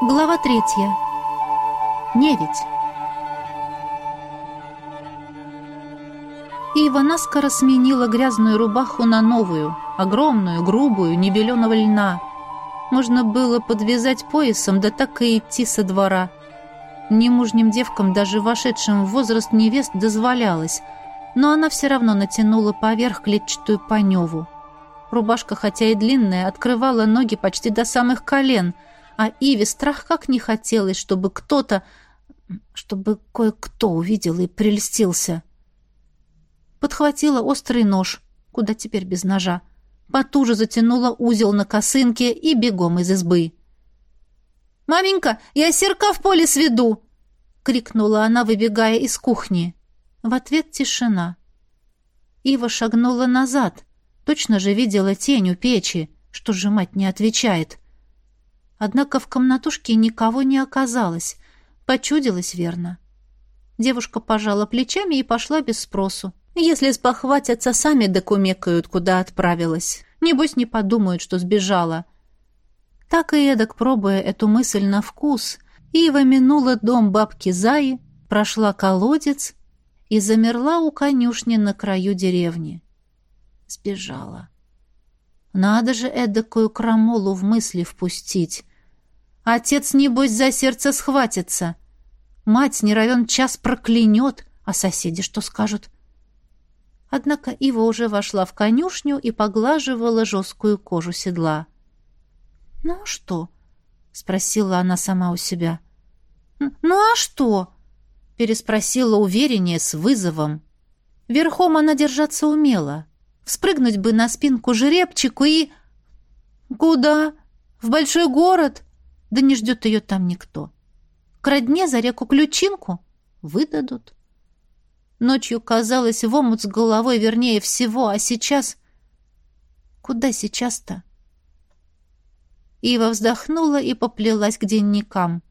Глава третья. Не ведь. Ива наскоро сменила грязную рубаху на новую, огромную, грубую, небеленого льна. Можно было подвязать поясом, да так и идти со двора. Немужним девкам, даже вошедшим в возраст невест, дозволялось, но она все равно натянула поверх клетчатую паневу. Рубашка, хотя и длинная, открывала ноги почти до самых колен — а Иве страх как не хотелось, чтобы кто-то, чтобы кое-кто увидел и прельстился. Подхватила острый нож, куда теперь без ножа, потуже затянула узел на косынке и бегом из избы. «Маменька, я серка в поле сведу!» — крикнула она, выбегая из кухни. В ответ тишина. Ива шагнула назад. Точно же видела тень у печи, что же мать не отвечает. Однако в комнатушке никого не оказалось. Почудилось верно. Девушка пожала плечами и пошла без спросу. Если спохватятся, сами докумекают, куда отправилась. Небось, не подумают, что сбежала. Так и эдак, пробуя эту мысль на вкус, Ива минула дом бабки Заи, прошла колодец и замерла у конюшни на краю деревни. Сбежала. Надо же эдакую крамолу в мысли впустить. Отец, небось, за сердце схватится. Мать не равен час проклянет, а соседи что скажут? Однако Ива уже вошла в конюшню и поглаживала жесткую кожу седла. «Ну а что?» — спросила она сама у себя. «Ну а что?» — переспросила увереннее с вызовом. Верхом она держаться умела. Вспрыгнуть бы на спинку жеребчику и... «Куда? В большой город?» Да не ждет ее там никто. К родне за реку Ключинку выдадут. Ночью казалось в омут с головой вернее всего, а сейчас... Куда сейчас-то? Ива вздохнула и поплелась к денникам.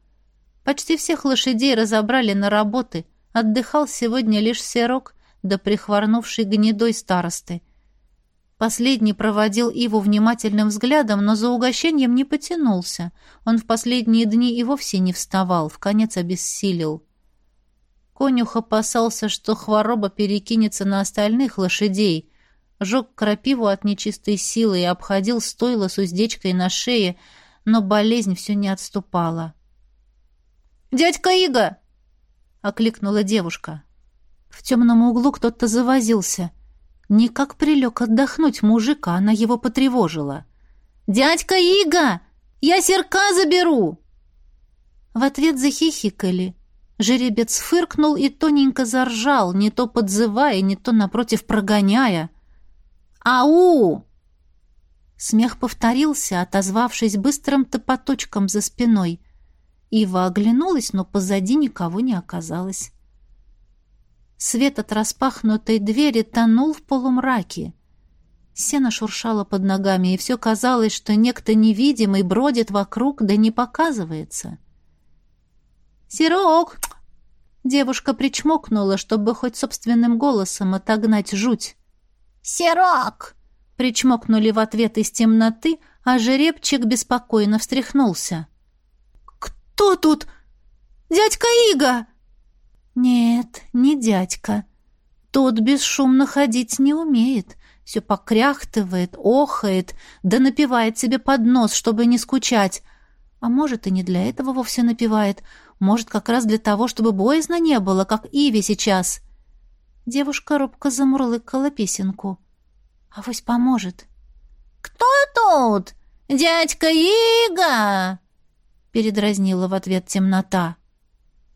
Почти всех лошадей разобрали на работы. Отдыхал сегодня лишь серок, да прихворнувший гнедой старосты. Последний проводил Иву внимательным взглядом, но за угощением не потянулся. Он в последние дни и вовсе не вставал, в конец обессилел. Конюх опасался, что хвороба перекинется на остальных лошадей. Жег крапиву от нечистой силы и обходил стойло с уздечкой на шее, но болезнь все не отступала. «Дядька Ига!» — окликнула девушка. В темном углу кто-то завозился — Никак прилег отдохнуть мужика, она его потревожила. «Дядька Ига! Я серка заберу!» В ответ захихикали. Жеребец фыркнул и тоненько заржал, не то подзывая, не то напротив прогоняя. «Ау!» Смех повторился, отозвавшись быстрым топоточком за спиной. Ива оглянулась, но позади никого не оказалось. Свет от распахнутой двери тонул в полумраке. Сено шуршало под ногами, и все казалось, что некто невидимый бродит вокруг, да не показывается. «Серок!» Девушка причмокнула, чтобы хоть собственным голосом отогнать жуть. «Серок!» Причмокнули в ответ из темноты, а жеребчик беспокойно встряхнулся. «Кто тут? Дядька Ига!» Нет, не дядька. Тот бесшумно ходить не умеет. Все покряхтывает, охает, да напивает себе под нос, чтобы не скучать. А может, и не для этого вовсе напивает. Может, как раз для того, чтобы боязно не было, как Иви сейчас. Девушка робко замурлыкала песенку. Авось поможет. «Кто тут? Дядька Ига!» Передразнила в ответ темнота.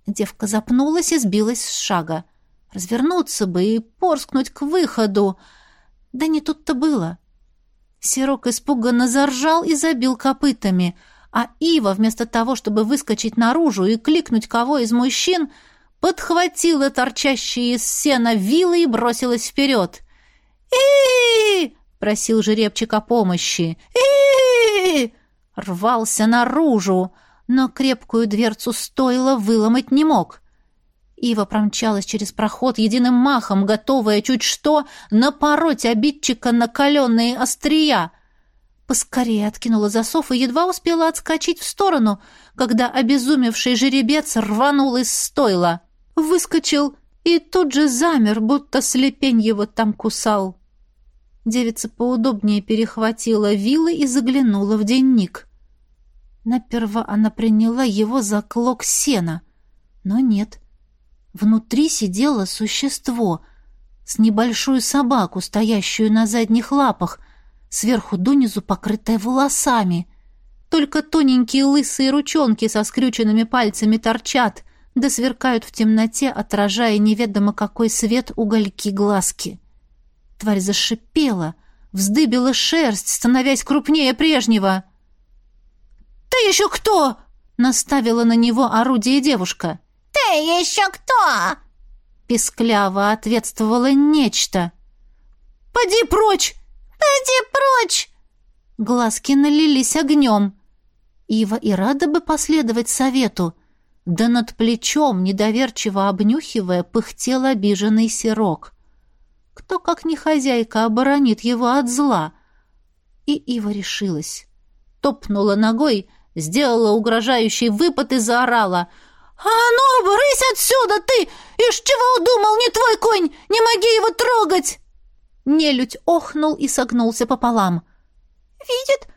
Девка запнулась и сбилась с шага. Развернуться бы и порскнуть к выходу. Да не тут-то было. Сирок испуганно заржал и забил копытами, а Ива, вместо того, чтобы выскочить наружу и кликнуть кого из мужчин, подхватила торчащие из сена вилы и бросилась вперед. и просил жеребчик о помощи. и рвался наружу но крепкую дверцу стоило выломать не мог. Ива промчалась через проход единым махом, готовая чуть что напороть обидчика на острия. Поскорее откинула засов и едва успела отскочить в сторону, когда обезумевший жеребец рванул из стойла. Выскочил и тут же замер, будто слепень его там кусал. Девица поудобнее перехватила вилы и заглянула в денник. Наперво она приняла его за клок сена, но нет. Внутри сидело существо с небольшую собаку, стоящую на задних лапах, сверху донизу покрытая волосами. Только тоненькие лысые ручонки со скрюченными пальцами торчат, да сверкают в темноте, отражая неведомо какой свет угольки глазки. Тварь зашипела, вздыбила шерсть, становясь крупнее прежнего. «Ты еще кто?» — наставила на него орудие девушка. «Ты еще кто?» — пискляво ответствовало нечто. «Поди прочь!» «Поди прочь!» Глазки налились огнем. Ива и рада бы последовать совету, да над плечом, недоверчиво обнюхивая, пыхтел обиженный сирок. Кто, как не хозяйка, оборонит его от зла? И Ива решилась. Топнула ногой, сделала угрожающий выпад и заорала. «А ну, брысь отсюда ты! Ишь чего удумал, не твой конь! Не моги его трогать!» Нелюдь охнул и согнулся пополам. «Видит?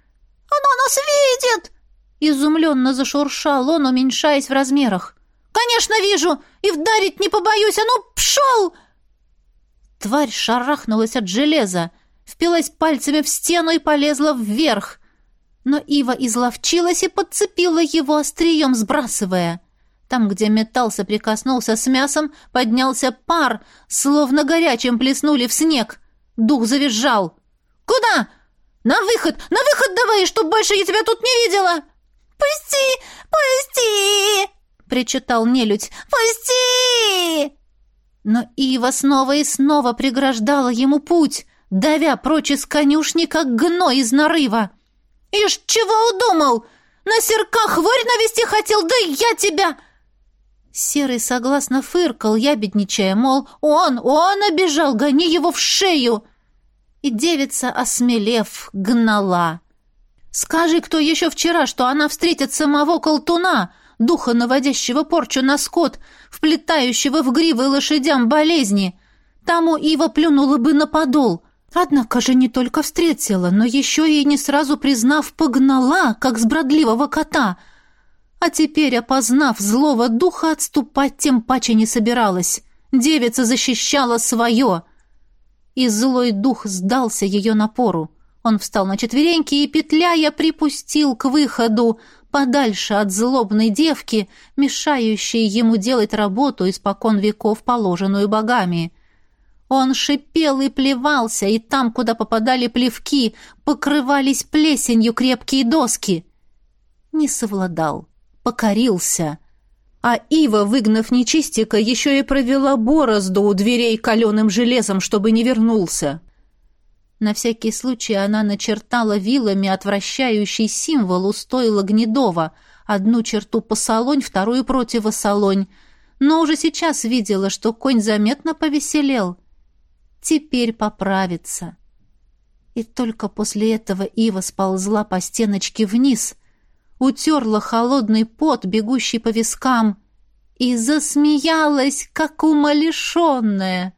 Она нас видит!» Изумленно зашуршал он, уменьшаясь в размерах. «Конечно, вижу! И вдарить не побоюсь! А ну, пшел!» Тварь шарахнулась от железа, впилась пальцами в стену и полезла вверх. Но Ива изловчилась и подцепила его острием, сбрасывая. Там, где металл соприкоснулся с мясом, поднялся пар, словно горячим плеснули в снег. Дух завизжал. «Куда? На выход! На выход давай, чтоб больше я тебя тут не видела!» «Пусти! Пусти!» — причитал нелюдь. «Пусти!» Но Ива снова и снова преграждала ему путь, давя прочь из конюшни, как гной из нарыва. «Ишь, чего удумал? На серка хворь навести хотел, да я тебя!» Серый согласно фыркал, ябедничая, мол, он, он обижал, гони его в шею. И девица, осмелев, гнала. Скажи, кто еще вчера, что она встретит самого колтуна, духа, наводящего порчу на скот, вплетающего в гривы лошадям болезни. Тому Ива плюнула бы на подол. Однако же не только встретила, но еще и не сразу признав, погнала, как с бродливого кота — а теперь, опознав злого духа, отступать тем паче не собиралась. Девица защищала свое. И злой дух сдался ее напору. Он встал на четвереньки и, петляя, припустил к выходу, подальше от злобной девки, мешающей ему делать работу испокон веков, положенную богами. Он шипел и плевался, и там, куда попадали плевки, покрывались плесенью крепкие доски. Не совладал покорился. А Ива, выгнав нечистика, еще и провела борозду у дверей каленым железом, чтобы не вернулся. На всякий случай она начертала вилами отвращающий символ у стойла Гнедова, одну черту по солонь, вторую противосолонь, но уже сейчас видела, что конь заметно повеселел. Теперь поправится. И только после этого Ива сползла по стеночке вниз — утерла холодный пот, бегущий по вискам, и засмеялась, как умалишенная.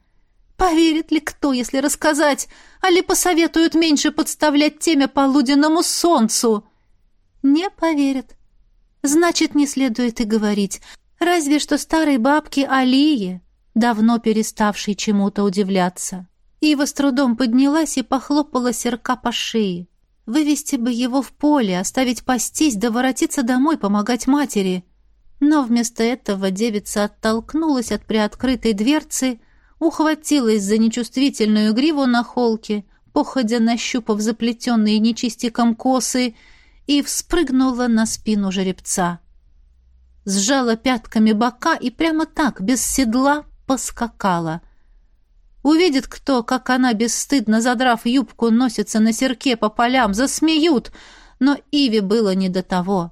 Поверит ли кто, если рассказать, а ли посоветуют меньше подставлять темя полуденному солнцу? Не поверит. Значит, не следует и говорить. Разве что старой бабке Алие, давно переставшей чему-то удивляться. Ива с трудом поднялась и похлопала серка по шее. Вывести бы его в поле, оставить пастись, да воротиться домой, помогать матери. Но вместо этого девица оттолкнулась от приоткрытой дверцы, ухватилась за нечувствительную гриву на холке, походя нащупав заплетенные нечистиком косы, и вспрыгнула на спину жеребца. Сжала пятками бока и прямо так, без седла, поскакала. Увидит кто, как она, бесстыдно задрав юбку, носится на серке по полям, засмеют, но Иве было не до того.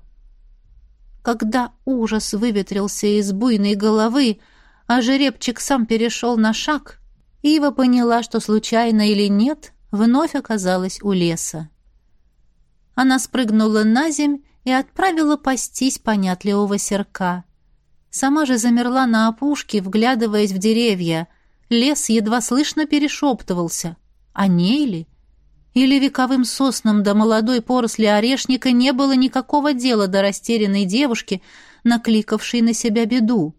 Когда ужас выветрился из буйной головы, а жеребчик сам перешел на шаг, Ива поняла, что случайно или нет, вновь оказалась у леса. Она спрыгнула на земь и отправила пастись понятливого серка. Сама же замерла на опушке, вглядываясь в деревья. Лес едва слышно перешептывался. А ней ли? Или вековым соснам до молодой поросли орешника не было никакого дела до растерянной девушки, накликавшей на себя беду?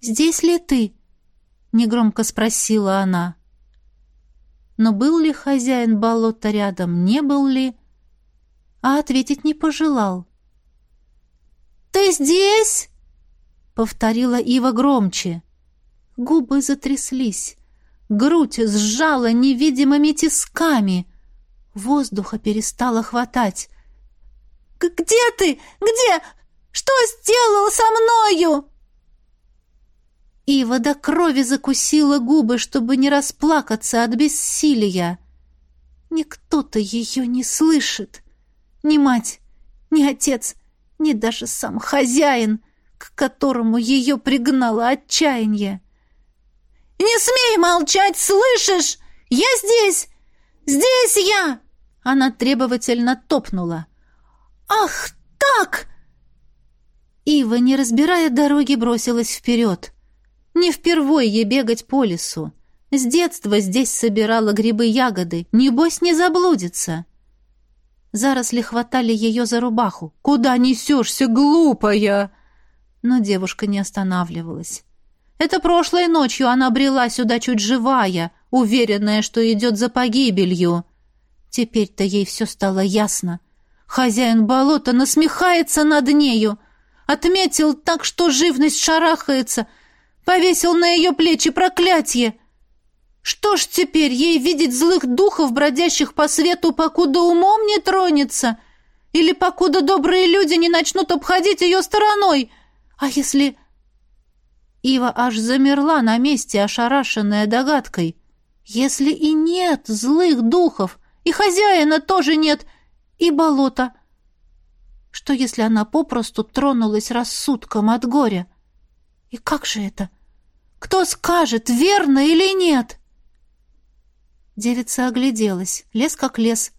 «Здесь ли ты?» — негромко спросила она. Но был ли хозяин болота рядом, не был ли, а ответить не пожелал. «Ты здесь?» — повторила Ива громче. Губы затряслись, грудь сжала невидимыми тисками. Воздуха перестало хватать. «Где ты? Где? Что сделал со мною?» Ива до крови закусила губы, чтобы не расплакаться от бессилия. Никто-то ее не слышит. Ни мать, ни отец, ни даже сам хозяин, к которому ее пригнало отчаяние. «Не смей молчать, слышишь? Я здесь! Здесь я!» Она требовательно топнула. «Ах, так!» Ива, не разбирая дороги, бросилась вперед. Не впервой ей бегать по лесу. С детства здесь собирала грибы-ягоды. Небось, не заблудится. Заросли хватали ее за рубаху. «Куда несешься, глупая?» Но девушка не останавливалась. Это прошлой ночью она брела сюда чуть живая, уверенная, что идет за погибелью. Теперь-то ей все стало ясно. Хозяин болота насмехается над нею. Отметил так, что живность шарахается — Повесил на ее плечи проклятие. Что ж теперь, ей видеть злых духов, бродящих по свету, покуда умом не тронется? Или покуда добрые люди не начнут обходить ее стороной? А если... Ива аж замерла на месте, ошарашенная догадкой. Если и нет злых духов, и хозяина тоже нет, и болота. Что, если она попросту тронулась рассудком от горя? И как же это? Кто скажет, верно или нет? Девица огляделась. Лес как лес.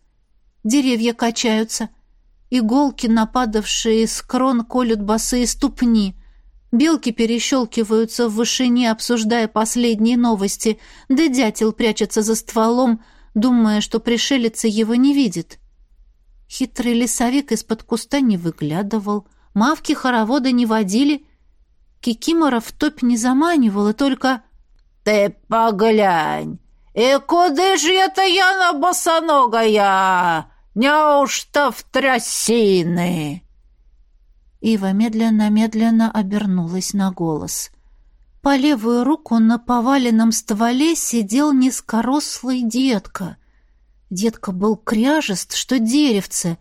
Деревья качаются. Иголки, нападавшие с крон, колют босые ступни. Белки перещелкиваются в вышине, обсуждая последние новости, да дятел прячется за стволом, думая, что пришелица его не видит. Хитрый лесовик из-под куста не выглядывал, мавки хоровода не водили — Кикимора в топь не заманивала, только... «Ты поглянь! И куда же это я на босоногая? Неужто в трясины?» Ива медленно-медленно обернулась на голос. По левую руку на поваленном стволе сидел низкорослый детка. Детка был кряжест, что деревце,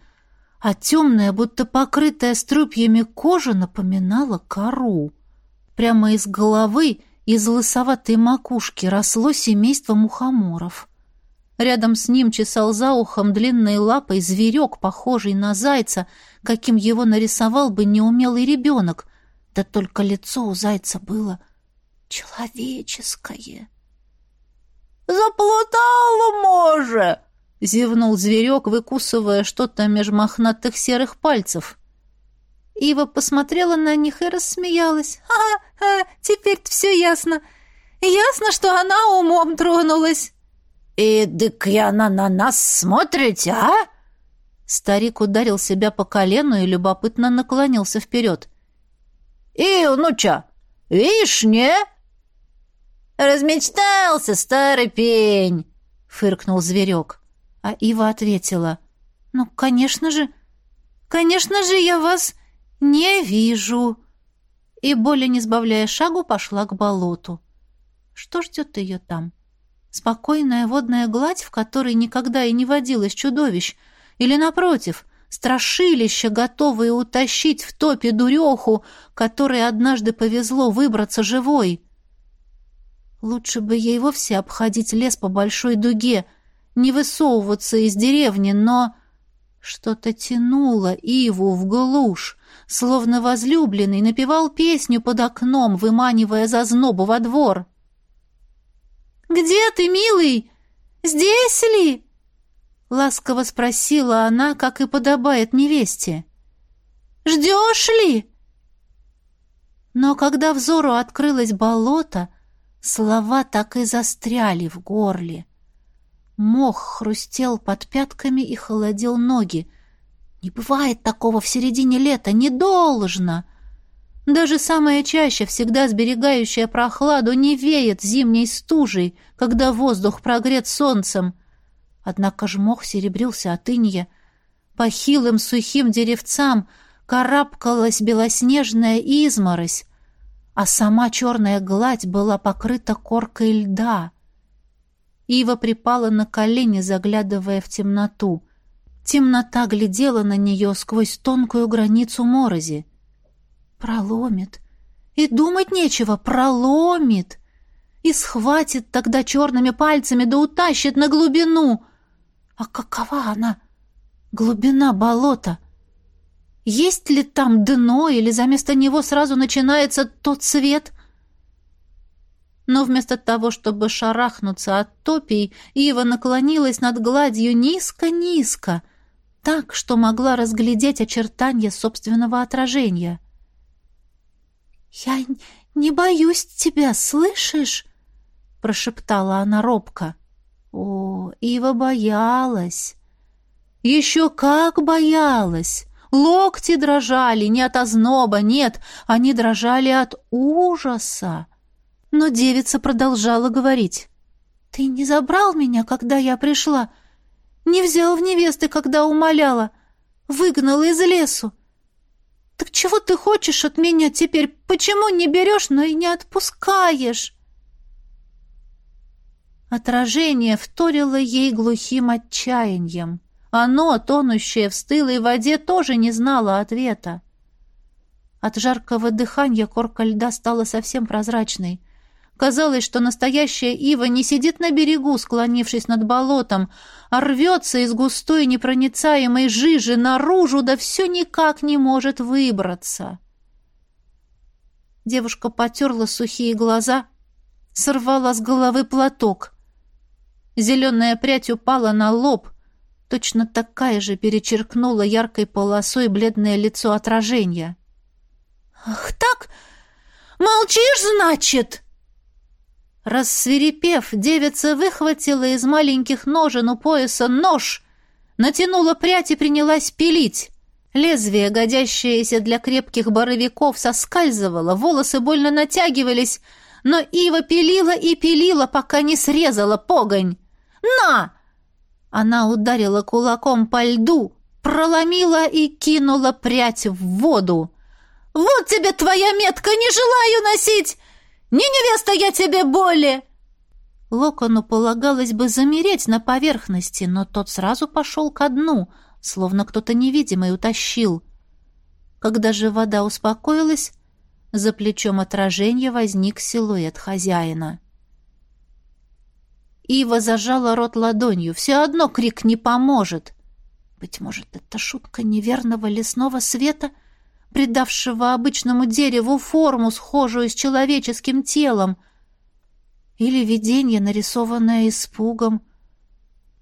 а темная, будто покрытая струпьями кожа, напоминала кору. Прямо из головы, из лысоватой макушки росло семейство мухоморов. Рядом с ним чесал за ухом длинной лапой зверек, похожий на зайца, каким его нарисовал бы неумелый ребенок. Да только лицо у зайца было человеческое. «Заплутала, може!» — зевнул зверек, выкусывая что-то меж мохнатых серых пальцев. Ива посмотрела на них и рассмеялась. «Ха-ха, теперь-то все ясно. Ясно, что она умом тронулась». «И дык я на, на нас смотрите, а?» Старик ударил себя по колену и любопытно наклонился вперед. «И, внуча, видишь, не?» «Размечтался, старый пень!» — фыркнул зверек. А Ива ответила. «Ну, конечно же, конечно же, я вас «Не вижу!» И, более не сбавляя шагу, пошла к болоту. Что ждет ее там? Спокойная водная гладь, в которой никогда и не водилось чудовищ? Или, напротив, страшилище, готовое утащить в топе дуреху, которой однажды повезло выбраться живой? Лучше бы ей вовсе обходить лес по большой дуге, не высовываться из деревни, но... Что-то тянуло Иву в глушь, словно возлюбленный напевал песню под окном, выманивая зазнобу во двор. «Где ты, милый? Здесь ли?» — ласково спросила она, как и подобает невесте. «Ждешь ли?» Но когда взору открылось болото, слова так и застряли в горле. Мох хрустел под пятками и холодил ноги. Не бывает такого в середине лета, не должно. Даже самая чаще, всегда сберегающая прохладу, не веет зимней стужей, когда воздух прогрет солнцем. Однако ж мох серебрился от инья. По хилым сухим деревцам карабкалась белоснежная изморозь, а сама черная гладь была покрыта коркой льда. Ива припала на колени, заглядывая в темноту. Темнота глядела на нее сквозь тонкую границу морози. Проломит. И думать нечего, проломит. И схватит тогда черными пальцами, да утащит на глубину. А какова она? Глубина болота. Есть ли там дно, или за место него сразу начинается тот свет — но вместо того, чтобы шарахнуться от топий, Ива наклонилась над гладью низко-низко, так, что могла разглядеть очертания собственного отражения. «Я не боюсь тебя, слышишь?» — прошептала она робко. О, Ива боялась. Еще как боялась! Локти дрожали не от озноба, нет, они дрожали от ужаса. Но девица продолжала говорить. «Ты не забрал меня, когда я пришла? Не взял в невесты, когда умоляла? Выгнал из лесу? Так чего ты хочешь от меня теперь? Почему не берешь, но и не отпускаешь?» Отражение вторило ей глухим отчаянием. Оно, тонущее в стылой воде, тоже не знало ответа. От жаркого дыхания корка льда стала совсем прозрачной. Казалось, что настоящая ива не сидит на берегу, склонившись над болотом, а рвется из густой непроницаемой жижи наружу, да все никак не может выбраться. Девушка потерла сухие глаза, сорвала с головы платок. Зеленая прядь упала на лоб, точно такая же перечеркнула яркой полосой бледное лицо отражения. «Ах так! Молчишь, значит?» Рассверепев, девица выхватила из маленьких ножен у пояса нож, натянула прядь и принялась пилить. Лезвие, годящееся для крепких боровиков, соскальзывало, волосы больно натягивались, но Ива пилила и пилила, пока не срезала погонь. «На!» Она ударила кулаком по льду, проломила и кинула прядь в воду. «Вот тебе твоя метка, не желаю носить! Не невеста я тебе боли!» Локону полагалось бы замереть на поверхности, но тот сразу пошел ко дну, словно кто-то невидимый утащил. Когда же вода успокоилась, за плечом отражения возник силуэт хозяина. Ива зажала рот ладонью. Все одно крик не поможет. Быть может, это шутка неверного лесного света — придавшего обычному дереву форму, схожую с человеческим телом, или видение, нарисованное испугом.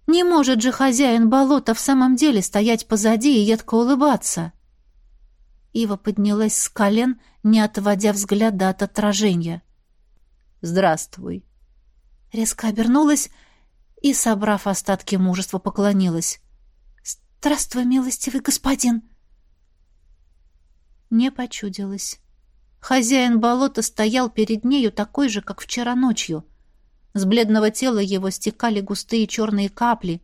Не может же хозяин болота в самом деле стоять позади и едко улыбаться. Ива поднялась с колен, не отводя взгляда от отражения. «Здравствуй!» Резко обернулась и, собрав остатки мужества, поклонилась. «Здравствуй, милостивый господин!» Не почудилось. Хозяин болота стоял перед нею такой же, как вчера ночью. С бледного тела его стекали густые черные капли,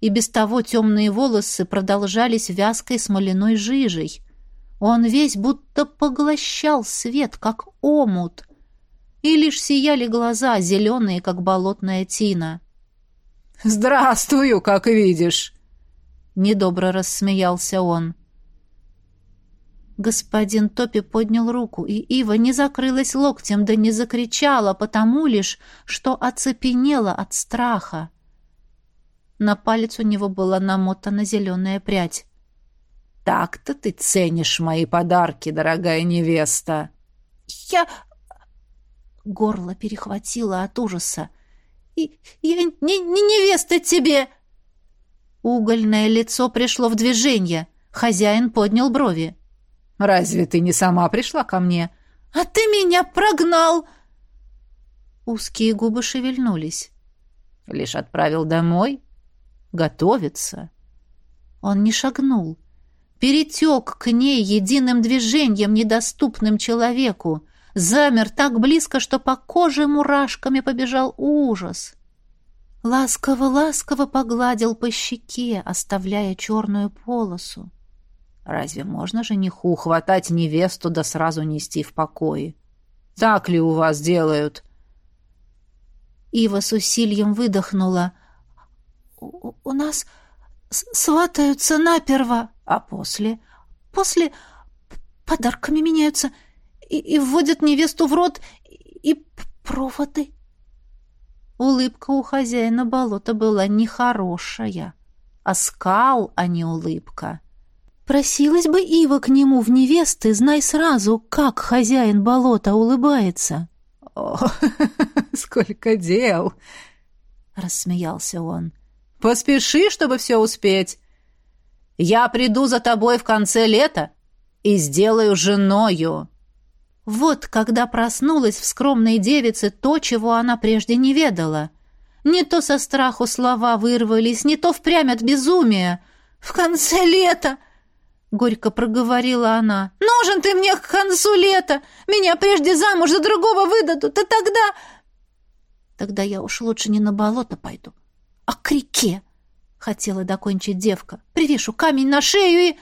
и без того темные волосы продолжались вязкой смоляной жижей. Он весь будто поглощал свет, как омут, и лишь сияли глаза, зеленые, как болотная тина. «Здравствую, как видишь!» Недобро рассмеялся он. Господин Топи поднял руку, и Ива не закрылась локтем, да не закричала, потому лишь, что оцепенела от страха. На палец у него была намотана зеленая прядь. «Так-то ты ценишь мои подарки, дорогая невеста!» «Я...» Горло перехватило от ужаса. «И... я не, не невеста тебе!» Угольное лицо пришло в движение. Хозяин поднял брови. «Разве ты не сама пришла ко мне?» «А ты меня прогнал!» Узкие губы шевельнулись. «Лишь отправил домой? Готовиться?» Он не шагнул. Перетек к ней единым движением, недоступным человеку. Замер так близко, что по коже мурашками побежал ужас. Ласково-ласково погладил по щеке, оставляя черную полосу. Разве можно жениху хватать невесту да сразу нести в покое? Так ли у вас делают? Ива с усилием выдохнула. «У, у нас сватаются наперво, а после... После подарками меняются и, и вводят невесту в рот и проводы». Улыбка у хозяина болота была нехорошая, а скал, а не улыбка. Просилась бы Ива к нему в невесты, знай сразу, как хозяин болота улыбается. «О, сколько дел!» — рассмеялся он. «Поспеши, чтобы все успеть. Я приду за тобой в конце лета и сделаю женою». Вот когда проснулась в скромной девице то, чего она прежде не ведала. Не то со страху слова вырвались, не то впрямь от безумия. «В конце лета!» — горько проговорила она. «Нужен ты мне к концу лета! Меня прежде замуж за другого выдадут, и тогда...» «Тогда я уж лучше не на болото пойду, а к реке!» — хотела докончить девка. «Привешу камень на шею и...»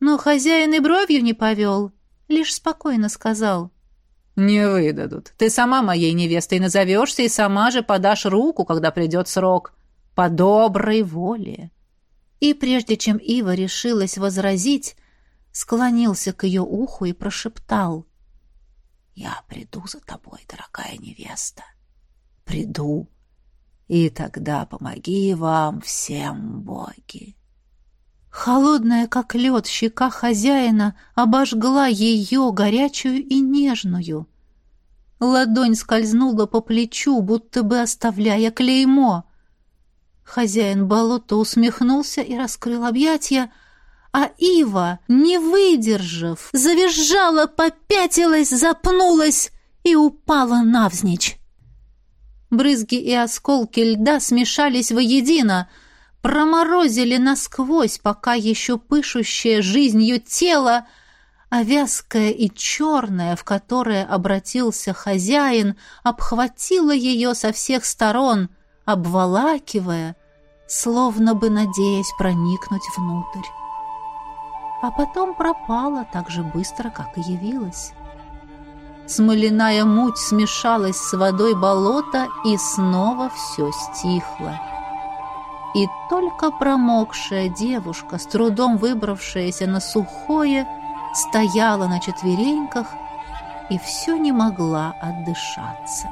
Но хозяин и бровью не повел лишь спокойно сказал. «Не выдадут. Ты сама моей невестой назовешься и сама же подашь руку, когда придет срок. По доброй воле». И прежде чем Ива решилась возразить, склонился к ее уху и прошептал. «Я приду за тобой, дорогая невеста. Приду, и тогда помоги вам всем боги». Холодная, как лед, щека хозяина обожгла ее, горячую и нежную. Ладонь скользнула по плечу, будто бы оставляя клеймо. Хозяин болота усмехнулся и раскрыл объятия, а Ива, не выдержав, завизжала, попятилась, запнулась и упала навзничь. Брызги и осколки льда смешались воедино — проморозили насквозь, пока еще пышущее жизнью тело, а вязкое и черное, в которое обратился хозяин, обхватило ее со всех сторон, обволакивая, словно бы надеясь проникнуть внутрь. А потом пропала так же быстро, как и явилась. Смоляная муть смешалась с водой болота, и снова все стихло. И только промокшая девушка, с трудом выбравшаяся на сухое, стояла на четвереньках и все не могла отдышаться.